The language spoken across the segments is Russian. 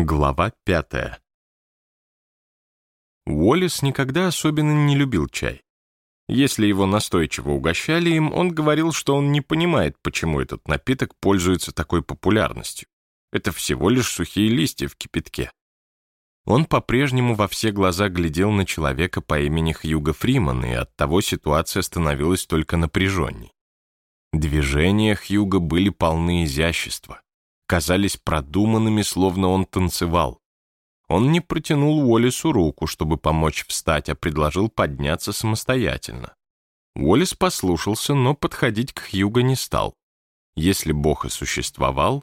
Глава пятая. Уоллес никогда особенно не любил чай. Если его настойчиво угощали им, он говорил, что он не понимает, почему этот напиток пользуется такой популярностью. Это всего лишь сухие листья в кипятке. Он по-прежнему во все глаза глядел на человека по имени Хьюго Фриман, и оттого ситуация становилась только напряженней. Движения Хьюга были полны изящества казались продуманными, словно он танцевал. Он не протянул Уоллесу руку, чтобы помочь встать, а предложил подняться самостоятельно. Уоллес послушался, но подходить к Хьюго не стал. Если Бог и существовал,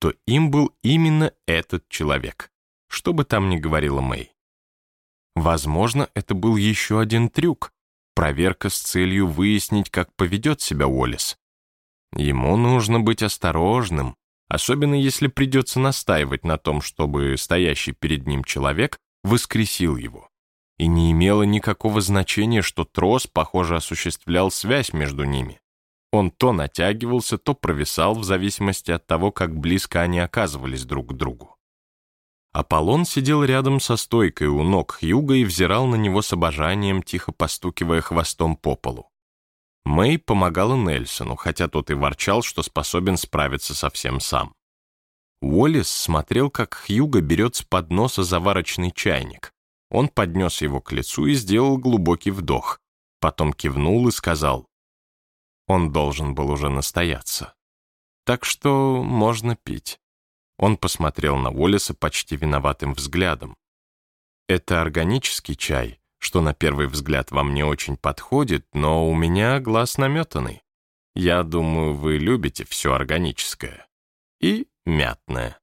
то им был именно этот человек, что бы там ни говорила Мэй. Возможно, это был еще один трюк, проверка с целью выяснить, как поведет себя Уоллес. Ему нужно быть осторожным, особенно если придется настаивать на том, чтобы стоящий перед ним человек воскресил его. И не имело никакого значения, что трос, похоже, осуществлял связь между ними. Он то натягивался, то провисал в зависимости от того, как близко они оказывались друг к другу. Аполлон сидел рядом со стойкой у ног Хьюга и взирал на него с обожанием, тихо постукивая хвостом по полу. Мэй помогала Нельсону, хотя тот и ворчал, что способен справиться совсем сам. Уоллес смотрел, как Хьюго берет с подноса заварочный чайник. Он поднес его к лицу и сделал глубокий вдох. Потом кивнул и сказал, он должен был уже настояться. Так что можно пить. Он посмотрел на Уоллеса почти виноватым взглядом. Это органический чай, что на первый взгляд вам не очень подходит, но у меня глаз наметанный. Я думаю, вы любите все органическое. И мятное.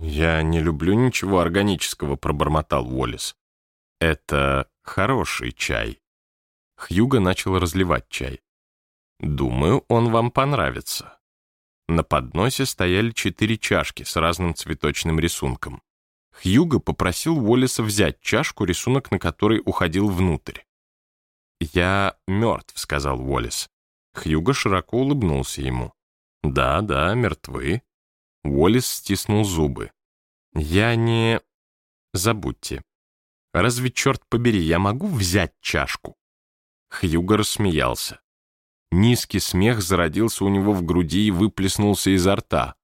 «Я не люблю ничего органического», — пробормотал Уоллес. «Это хороший чай». Хьюго начал разливать чай. «Думаю, он вам понравится». На подносе стояли четыре чашки с разным цветочным рисунком. Хьюго попросил Уоллеса взять чашку, рисунок на которой уходил внутрь. «Я мертв», — сказал Уоллес. Хьюго широко улыбнулся ему. «Да, да, мертвы». Уоллес стиснул зубы. «Я не...» «Забудьте. Разве, черт побери, я могу взять чашку?» Хьюго рассмеялся. Низкий смех зародился у него в груди и выплеснулся изо рта.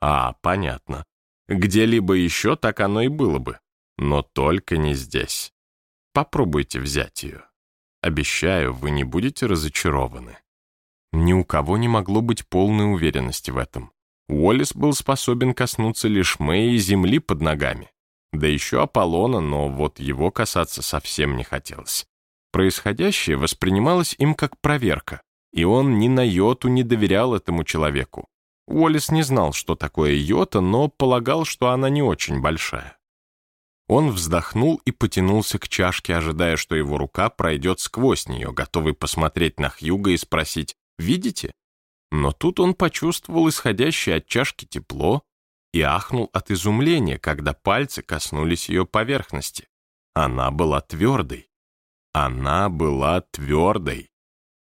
«А, понятно. Где-либо еще так оно и было бы. Но только не здесь. Попробуйте взять ее. Обещаю, вы не будете разочарованы. Ни у кого не могло быть полной уверенности в этом. Уоллес был способен коснуться лишь Мэи и земли под ногами. Да еще Аполлона, но вот его касаться совсем не хотелось. Происходящее воспринималось им как проверка, и он ни на йоту не доверял этому человеку. Уоллес не знал, что такое йота, но полагал, что она не очень большая. Он вздохнул и потянулся к чашке, ожидая, что его рука пройдет сквозь нее, готовый посмотреть на Хьюга и спросить «Видите?». Но тут он почувствовал исходящее от чашки тепло и ахнул от изумления, когда пальцы коснулись ее поверхности. Она была твердой. Она была твердой.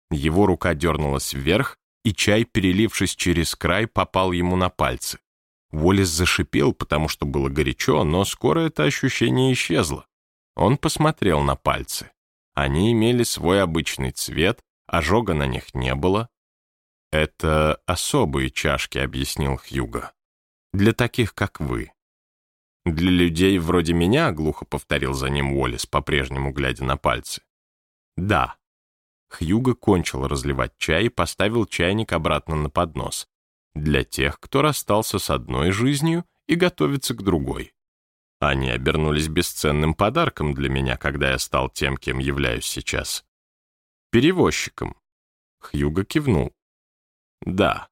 Его рука дернулась вверх, и чай, перелившись через край, попал ему на пальцы. Уоллес зашипел, потому что было горячо, но скоро это ощущение исчезло. Он посмотрел на пальцы. Они имели свой обычный цвет, ожога на них не было. «Это особые чашки», — объяснил Хьюго. «Для таких, как вы». «Для людей вроде меня», — глухо повторил за ним Уоллес, по-прежнему глядя на пальцы. «Да», Хьюго кончил разливать чай и поставил чайник обратно на поднос. Для тех, кто расстался с одной жизнью и готовится к другой. Они обернулись бесценным подарком для меня, когда я стал тем, кем являюсь сейчас. Перевозчиком. Хьюго кивнул. Да.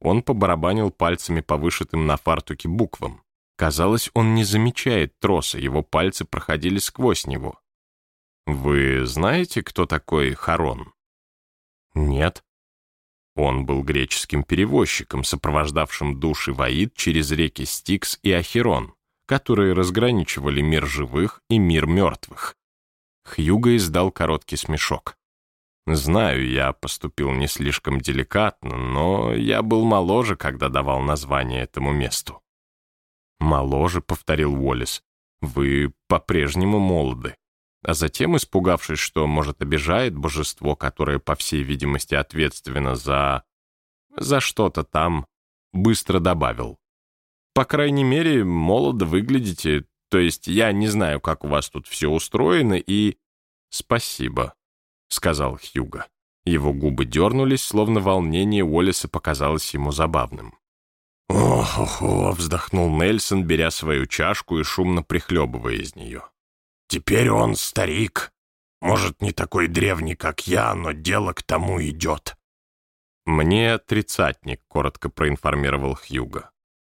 Он побарабанил пальцами по вышитым на фартуке буквам. Казалось, он не замечает троса, его пальцы проходили сквозь него. Вы знаете, кто такой Харон? Нет. Он был греческим перевозчиком, сопровождавшим души Ваид через реки Стикс и Ахерон, которые разграничивали мир живых и мир мертвых. Хьюго издал короткий смешок. Знаю, я поступил не слишком деликатно, но я был моложе, когда давал название этому месту. «Моложе», — повторил Уоллес. «Вы по-прежнему молоды». А затем, испугавшись, что, может, обижает божество, которое, по всей видимости, ответственно за... за что-то там, быстро добавил. «По крайней мере, молодо выглядите, то есть я не знаю, как у вас тут все устроено, и...» «Спасибо», — сказал Хьюго. Его губы дернулись, словно волнение Уоллеса показалось ему забавным. «Ох-охо!» — вздохнул Нельсон, беря свою чашку и шумно прихлебывая из нее. «Теперь он старик. Может, не такой древний, как я, но дело к тому идет». «Мне тридцатник», — коротко проинформировал Хьюго.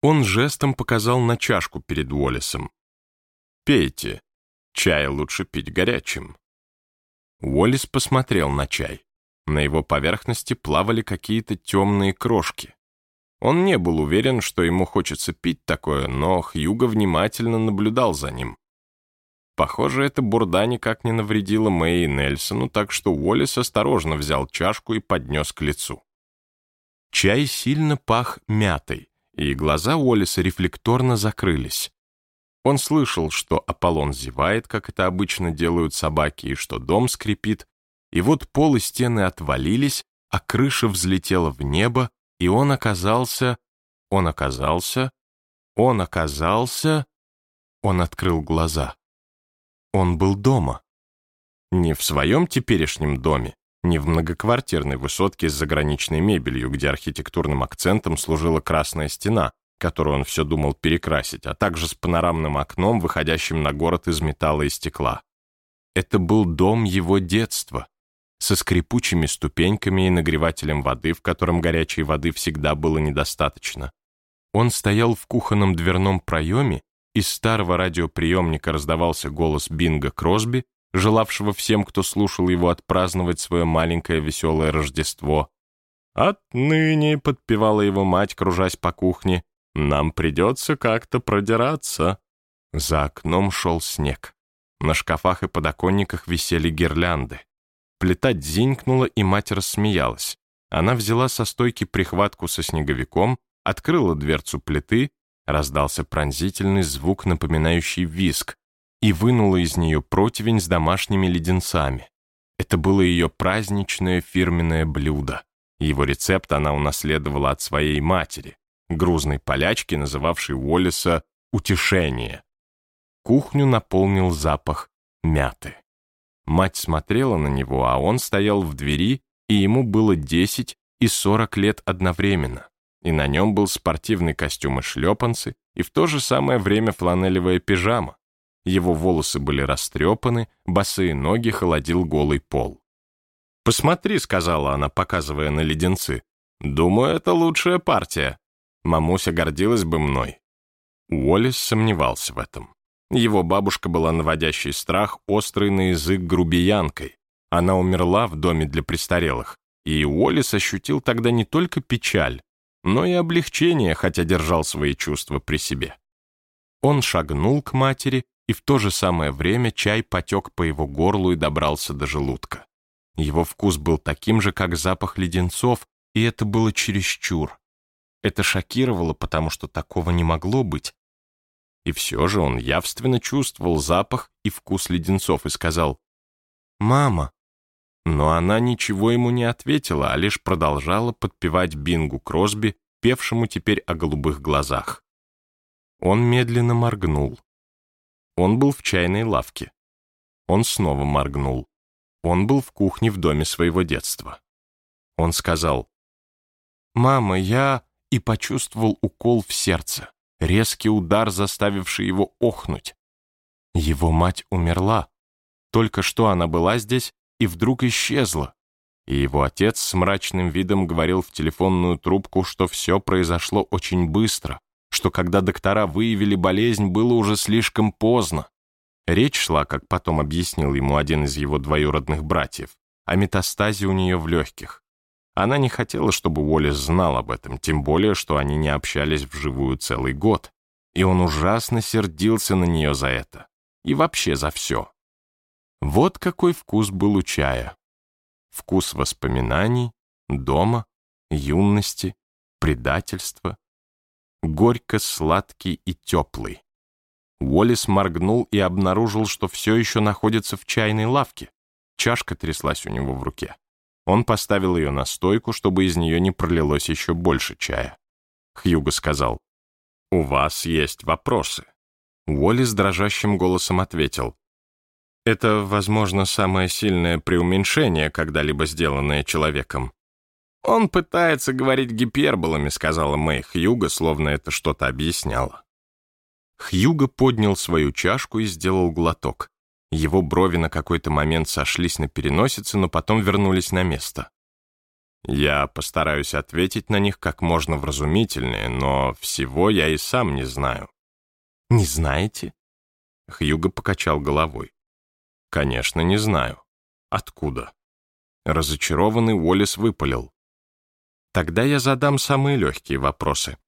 Он жестом показал на чашку перед Уоллесом. «Пейте. Чай лучше пить горячим». Уоллес посмотрел на чай. На его поверхности плавали какие-то темные крошки. Он не был уверен, что ему хочется пить такое, но Хьюго внимательно наблюдал за ним. Похоже, эта бурда никак не навредила Мэй и Нельсону, так что Уоллес осторожно взял чашку и поднес к лицу. Чай сильно пах мятой, и глаза Уоллеса рефлекторно закрылись. Он слышал, что Аполлон зевает, как это обычно делают собаки, и что дом скрипит, и вот пол и стены отвалились, а крыша взлетела в небо, и он оказался... Он оказался... Он оказался... Он открыл глаза. Он был дома. Не в своем теперешнем доме, не в многоквартирной высотке с заграничной мебелью, где архитектурным акцентом служила красная стена, которую он все думал перекрасить, а также с панорамным окном, выходящим на город из металла и стекла. Это был дом его детства, со скрипучими ступеньками и нагревателем воды, в котором горячей воды всегда было недостаточно. Он стоял в кухонном дверном проеме, из старого радиоприемника раздавался голос Бинга Кросби, желавшего всем, кто слушал его, отпраздновать свое маленькое веселое Рождество. «Отныне», — подпевала его мать, кружась по кухне, — «нам придется как-то продираться». За окном шел снег. На шкафах и подоконниках висели гирлянды. Плита дзинькнула, и мать рассмеялась. Она взяла со стойки прихватку со снеговиком, открыла дверцу плиты, раздался пронзительный звук, напоминающий виск, и вынула из нее противень с домашними леденцами. Это было ее праздничное фирменное блюдо. Его рецепт она унаследовала от своей матери, грузной полячки, называвшей Уоллеса «утешение». Кухню наполнил запах мяты. Мать смотрела на него, а он стоял в двери, и ему было 10 и 40 лет одновременно. И на нем был спортивный костюм и шлепанцы, и в то же самое время фланелевая пижама. Его волосы были растрепаны, босые ноги холодил голый пол. «Посмотри», — сказала она, показывая на леденцы. «Думаю, это лучшая партия. Мамуся гордилась бы мной». Уоллес сомневался в этом. Его бабушка была наводящий страх, острый на язык грубиянкой. Она умерла в доме для престарелых, и Уоллес ощутил тогда не только печаль, но и облегчение, хотя держал свои чувства при себе. Он шагнул к матери, и в то же самое время чай потек по его горлу и добрался до желудка. Его вкус был таким же, как запах леденцов, и это было чересчур. Это шокировало, потому что такого не могло быть, и все же он явственно чувствовал запах и вкус леденцов и сказал «Мама». Но она ничего ему не ответила, а лишь продолжала подпевать Бингу Кросби, певшему теперь о голубых глазах. Он медленно моргнул. Он был в чайной лавке. Он снова моргнул. Он был в кухне в доме своего детства. Он сказал «Мама, я...» и почувствовал укол в сердце резкий удар, заставивший его охнуть. Его мать умерла. Только что она была здесь и вдруг исчезла. И его отец с мрачным видом говорил в телефонную трубку, что все произошло очень быстро, что когда доктора выявили болезнь, было уже слишком поздно. Речь шла, как потом объяснил ему один из его двоюродных братьев, о метастазе у нее в легких. Она не хотела, чтобы Уоллес знал об этом, тем более, что они не общались вживую целый год. И он ужасно сердился на нее за это. И вообще за все. Вот какой вкус был у чая. Вкус воспоминаний, дома, юности, предательства. горько-сладкий и теплый. Уоллес моргнул и обнаружил, что все еще находится в чайной лавке. Чашка тряслась у него в руке. Он поставил ее на стойку, чтобы из нее не пролилось еще больше чая. Хьюго сказал, «У вас есть вопросы». Уоллес дрожащим голосом ответил, «Это, возможно, самое сильное преуменьшение, когда-либо сделанное человеком. «Он пытается говорить гиперболами», — сказала Мэй Хьюга, словно это что-то объясняло. Хьюга поднял свою чашку и сделал глоток. Его брови на какой-то момент сошлись на переносице, но потом вернулись на место. Я постараюсь ответить на них как можно вразумительнее, но всего я и сам не знаю. «Не знаете?» Хьюго покачал головой. «Конечно, не знаю. Откуда?» Разочарованный Уоллес выпалил. Тогда я задам самые легкие вопросы.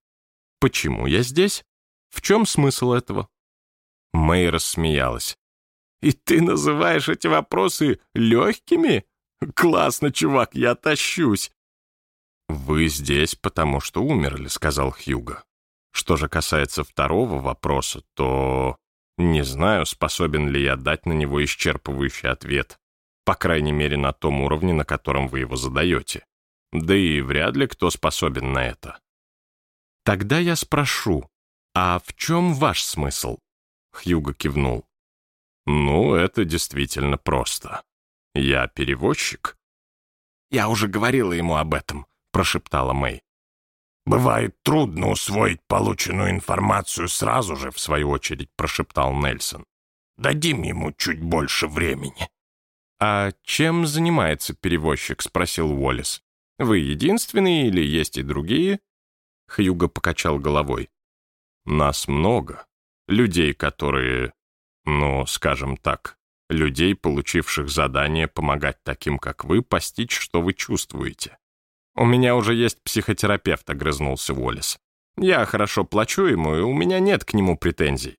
Почему я здесь? В чем смысл этого? Мэй рассмеялась. «И ты называешь эти вопросы легкими? Классно, чувак, я тащусь!» «Вы здесь, потому что умерли», — сказал Хьюго. «Что же касается второго вопроса, то не знаю, способен ли я дать на него исчерпывающий ответ, по крайней мере, на том уровне, на котором вы его задаете. Да и вряд ли кто способен на это. Тогда я спрошу, а в чем ваш смысл? Хьюго кивнул. Ну, это действительно просто. Я перевозчик. Я уже говорила ему об этом, прошептала Мэй. «Бывает трудно усвоить полученную информацию сразу же», — в свою очередь прошептал Нельсон. «Дадим ему чуть больше времени». «А чем занимается перевозчик?» — спросил Уоллес. Вы единственный или есть и другие?» Хьюго покачал головой. «Нас много. Людей, которые, ну, скажем так, людей, получивших задание помогать таким, как вы, постичь, что вы чувствуете. У меня уже есть психотерапевт», — огрызнулся Уоллес. «Я хорошо плачу ему, и у меня нет к нему претензий».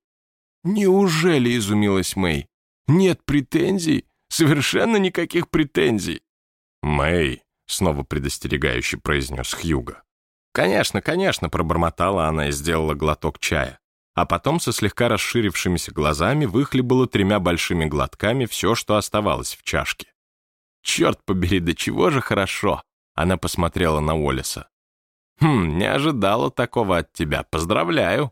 «Неужели?» — изумилась Мэй. «Нет претензий? Совершенно никаких претензий». «Мэй», снова предостерегающе произнес Хьюго. «Конечно, конечно», — пробормотала она и сделала глоток чая. А потом со слегка расширившимися глазами выхлебала тремя большими глотками все, что оставалось в чашке. «Черт побери, до чего же хорошо!» Она посмотрела на Уоллеса. «Хм, не ожидала такого от тебя. Поздравляю!»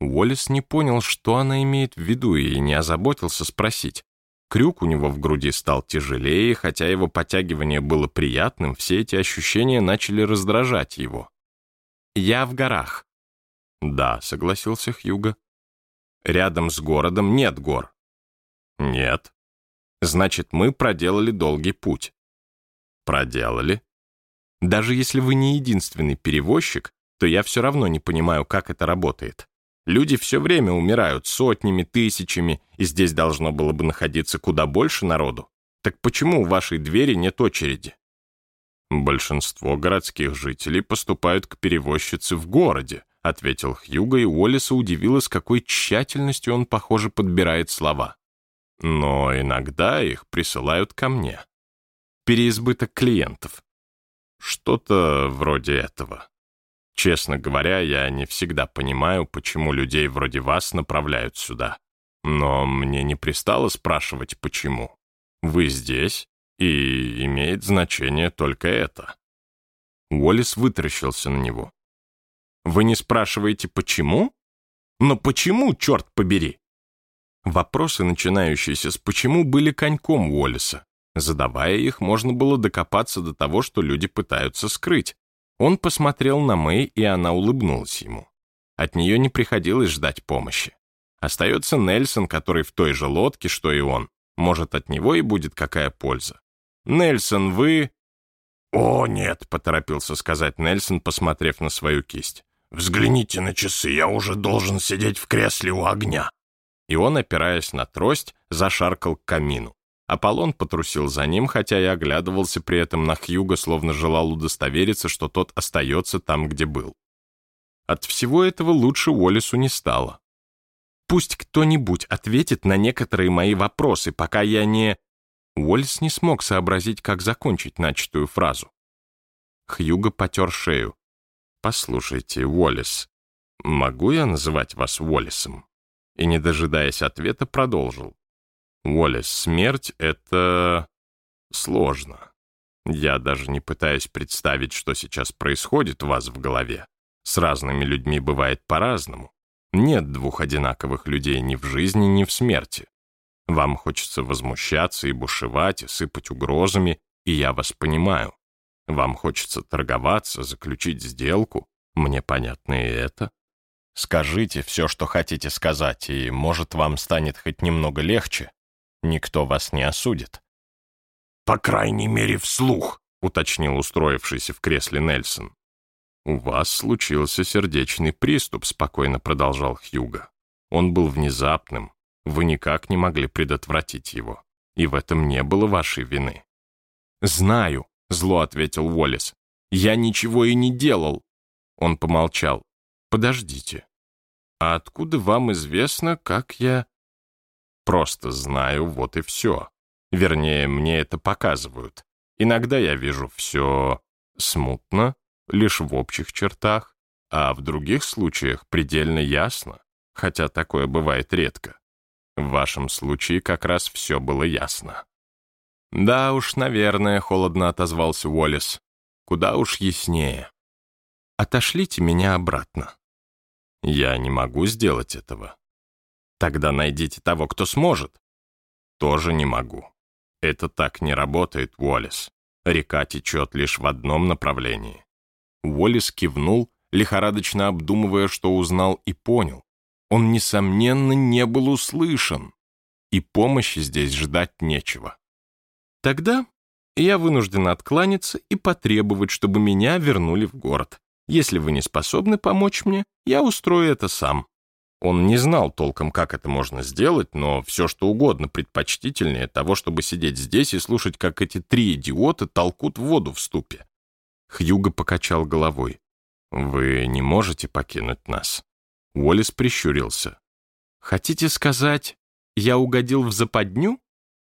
Уоллес не понял, что она имеет в виду, и не озаботился спросить. Крюк у него в груди стал тяжелее, хотя его подтягивание было приятным, все эти ощущения начали раздражать его. «Я в горах». «Да», — согласился Хьюго. «Рядом с городом нет гор». «Нет». «Значит, мы проделали долгий путь». «Проделали». «Даже если вы не единственный перевозчик, то я все равно не понимаю, как это работает. Люди все время умирают сотнями, тысячами, и здесь должно было бы находиться куда больше народу. Так почему у вашей двери нет очереди? Большинство городских жителей поступают к перевозчице в городе, ответил Хьюго, и Уоллеса удивило, с какой тщательностью он, похоже, подбирает слова. Но иногда их присылают ко мне. Переизбыток клиентов. Что-то вроде этого. Честно говоря, я не всегда понимаю, почему людей вроде вас направляют сюда. Но мне не пристало спрашивать, почему. Вы здесь, и имеет значение только это. Уоллес вытаращился на него. Вы не спрашиваете, почему? Но почему, черт побери? Вопросы, начинающиеся с «почему», были коньком Уоллеса. Задавая их, можно было докопаться до того, что люди пытаются скрыть. Он посмотрел на Мэй, и она улыбнулась ему. От нее не приходилось ждать помощи. Остается Нельсон, который в той же лодке, что и он. Может, от него и будет какая польза. «Нельсон, вы...» «О, нет», — поторопился сказать Нельсон, посмотрев на свою кисть. «Взгляните на часы, я уже должен сидеть в кресле у огня». И он, опираясь на трость, зашаркал к камину. Аполлон потрусил за ним, хотя и оглядывался при этом на Хьюга, словно желал удостовериться, что тот остается там, где был. От всего этого лучше Уоллесу не стало. «Пусть кто-нибудь ответит на некоторые мои вопросы, пока я не...» Уоллес не смог сообразить, как закончить начатую фразу. Хьюго потер шею. «Послушайте, Уоллес, «Могу я называть вас Уоллесом?» И, не дожидаясь ответа, продолжил. «Уоллес, смерть — это... сложно. Я даже не пытаюсь представить, что сейчас происходит у вас в голове. С разными людьми бывает по-разному. Нет двух одинаковых людей ни в жизни, ни в смерти. Вам хочется возмущаться и бушевать, и сыпать угрозами, и я вас понимаю. Вам хочется торговаться, заключить сделку. Мне понятно и это. Скажите все, что хотите сказать, и, может, вам станет хоть немного легче. Никто вас не осудит. «По крайней мере, вслух», — уточнил устроившийся в кресле Нельсон. «У вас случился сердечный приступ», — спокойно продолжал Хьюго. «Он был внезапным. Вы никак не могли предотвратить его. И в этом не было вашей вины». «Знаю», — зло ответил Уоллес. «Я ничего и не делал». Он помолчал. «Подождите. А откуда вам известно, как я...» «Просто знаю, вот и все. Вернее, мне это показывают. Иногда я вижу все смутно, лишь в общих чертах, а в других случаях предельно ясно, хотя такое бывает редко. В вашем случае как раз все было ясно. «Да уж, наверное», — холодно отозвался Уоллес. «Куда уж яснее. Отошлите меня обратно». «Я не могу сделать этого». «Тогда найдите того, кто сможет». «Тоже не могу. Это так не работает, Уоллес. Река течет лишь в одном направлении. Уоллес кивнул, лихорадочно обдумывая, что узнал и понял. Он, несомненно, не был услышан, и помощи здесь ждать нечего. Тогда я вынужден откланяться и потребовать, чтобы меня вернули в город. Если вы не способны помочь мне, я устрою это сам. Он не знал толком, как это можно сделать, но все что угодно предпочтительнее того, чтобы сидеть здесь и слушать, как эти три идиота толкут воду в ступе. Хьюго покачал головой. «Вы не можете покинуть нас». Уоллес прищурился. «Хотите сказать, я угодил в западню,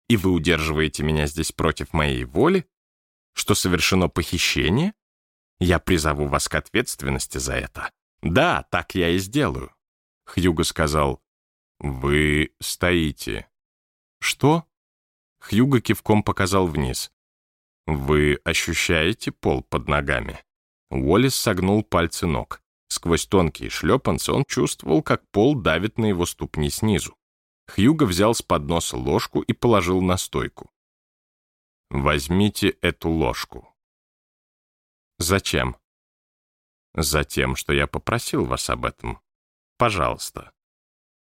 и вы удерживаете меня здесь против моей воли? Что совершено похищение? Я призову вас к ответственности за это. Да, так я и сделаю». Хьюго сказал, «Вы стоите». «Что?» Хьюго кивком показал вниз. «Вы ощущаете пол под ногами?» Уоллес согнул пальцы ног. Сквозь тонкие шлепанцы он чувствовал, как пол давит на его ступни снизу. Хьюго взял с подноса ложку и положил на стойку. «Возьмите эту ложку». «Зачем?» «Затем, что я попросил вас об этом. Пожалуйста».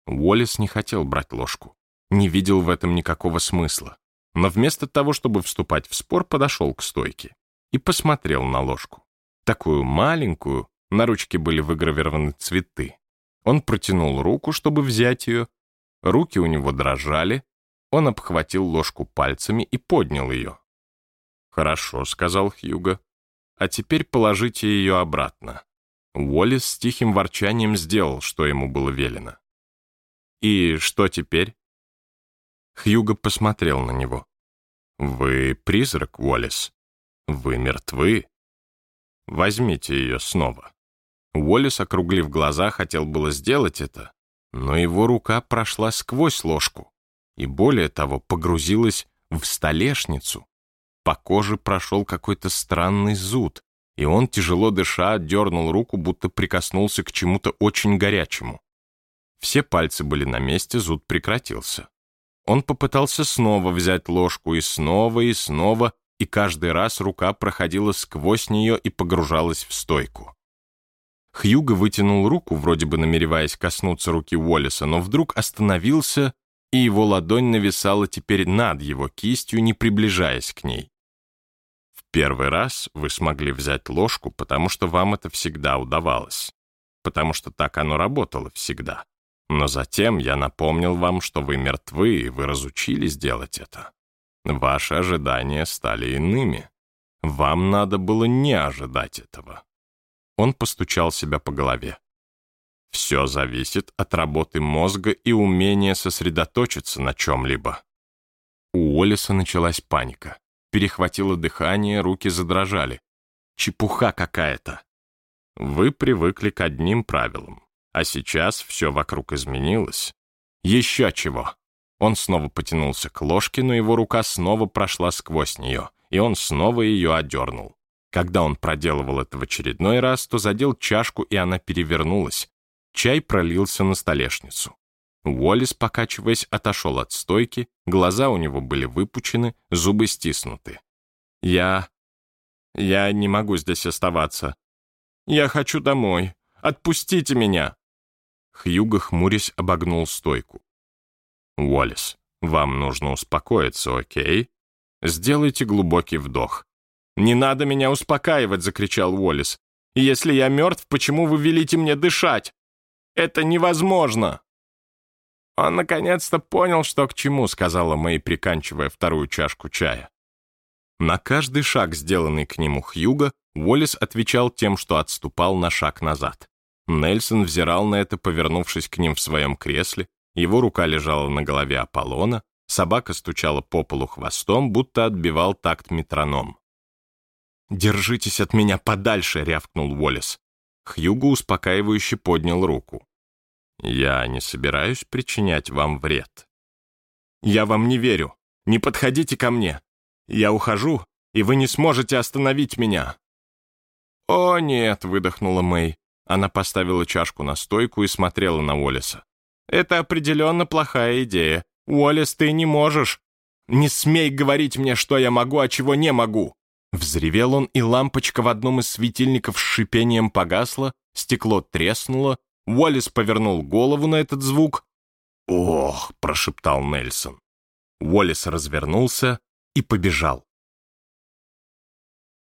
Уоллес не хотел брать ложку. Не видел в этом никакого смысла но вместо того, чтобы вступать в спор, подошел к стойке и посмотрел на ложку. Такую маленькую, на ручке были выгравированы цветы. Он протянул руку, чтобы взять ее. Руки у него дрожали. Он обхватил ложку пальцами и поднял ее. «Хорошо», — сказал Хьюго. «А теперь положите ее обратно». Уоллес с тихим ворчанием сделал, что ему было велено. «И что теперь?» Хьюго посмотрел на него. «Вы призрак, Уоллес. Вы мертвы. Возьмите ее снова». Уоллес, округлив глаза, хотел было сделать это, но его рука прошла сквозь ложку и, более того, погрузилась в столешницу. По коже прошел какой-то странный зуд, и он, тяжело дыша, дернул руку, будто прикоснулся к чему-то очень горячему. Все пальцы были на месте, зуд прекратился. Он попытался снова взять ложку и снова, и снова, и каждый раз рука проходила сквозь нее и погружалась в стойку. Хьюго вытянул руку, вроде бы намереваясь коснуться руки Уоллеса, но вдруг остановился, и его ладонь нависала теперь над его кистью, не приближаясь к ней. Первый раз вы смогли взять ложку, потому что вам это всегда удавалось, потому что так оно работало всегда. Но затем я напомнил вам, что вы мертвы, и вы разучились делать это. Ваши ожидания стали иными. Вам надо было не ожидать этого. Он постучал себя по голове. Все зависит от работы мозга и умения сосредоточиться на чем-либо. У Олиса началась паника. Перехватило дыхание, руки задрожали. Чепуха какая-то. Вы привыкли к одним правилам А сейчас все вокруг изменилось. Еще чего. Он снова потянулся к ложке, но его рука снова прошла сквозь нее, и он снова ее одернул. Когда он проделывал это в очередной раз, то задел чашку, и она перевернулась. Чай пролился на столешницу. Уоллес, покачиваясь, отошел от стойки, глаза у него были выпучены, зубы стиснуты. «Я... я не могу здесь оставаться. Я хочу домой. Отпустите меня!» Хьюго, хмурясь, обогнул стойку. «Уоллес, вам нужно успокоиться, окей? Сделайте глубокий вдох». «Не надо меня успокаивать!» — закричал Уоллес. «Если я мертв, почему вы велите мне дышать? Это невозможно!» «Он наконец-то понял, что к чему», — сказала Мэй, приканчивая вторую чашку чая. На каждый шаг, сделанный к нему Хьюго, Уоллес отвечал тем, что отступал на шаг назад. Нельсон взирал на это, повернувшись к ним в своем кресле, его рука лежала на голове Аполлона, собака стучала по полу хвостом, будто отбивал такт метроном. «Держитесь от меня подальше!» — рявкнул Уоллес. Хьюго успокаивающе поднял руку. «Я не собираюсь причинять вам вред». «Я вам не верю. Не подходите ко мне. Я ухожу, и вы не сможете остановить меня». «О, нет!» — выдохнула Мэй. Она поставила чашку на стойку и смотрела на Уоллеса. «Это определенно плохая идея. Уоллес, ты не можешь. Не смей говорить мне, что я могу, а чего не могу!» Взревел он, и лампочка в одном из светильников с шипением погасла, стекло треснуло, Уоллес повернул голову на этот звук. «Ох!» — прошептал Нельсон. Уоллес развернулся и побежал.